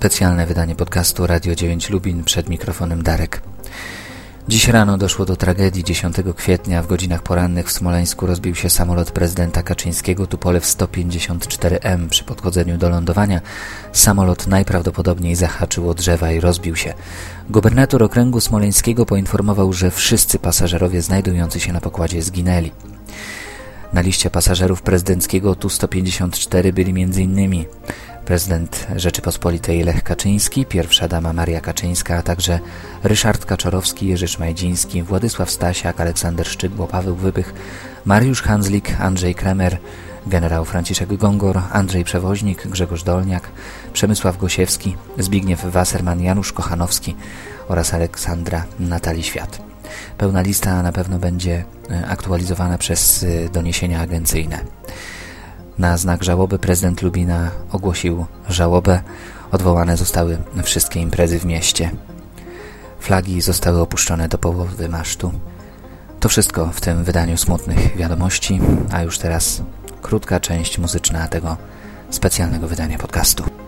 Specjalne wydanie podcastu Radio 9 Lubin przed mikrofonem Darek. Dziś rano doszło do tragedii. 10 kwietnia w godzinach porannych w Smoleńsku rozbił się samolot prezydenta Kaczyńskiego Tupolew 154M. Przy podchodzeniu do lądowania samolot najprawdopodobniej zahaczył o drzewa i rozbił się. Gubernator okręgu smoleńskiego poinformował, że wszyscy pasażerowie znajdujący się na pokładzie zginęli. Na liście pasażerów prezydenckiego Tu-154 byli m.in prezydent Rzeczypospolitej Lech Kaczyński, pierwsza dama Maria Kaczyńska, a także Ryszard Kaczorowski, Jerzy Szmajdziński, Władysław Stasiak, Aleksander Szczygło, Paweł Wypych, Mariusz Hanzlik, Andrzej Kremer, generał Franciszek Gongor, Andrzej Przewoźnik, Grzegorz Dolniak, Przemysław Gosiewski, Zbigniew Wasserman, Janusz Kochanowski oraz Aleksandra Natali Świat. Pełna lista na pewno będzie e, aktualizowana przez e, doniesienia agencyjne. Na znak żałoby prezydent Lubina ogłosił żałobę. Odwołane zostały wszystkie imprezy w mieście. Flagi zostały opuszczone do połowy masztu. To wszystko w tym wydaniu smutnych wiadomości, a już teraz krótka część muzyczna tego specjalnego wydania podcastu.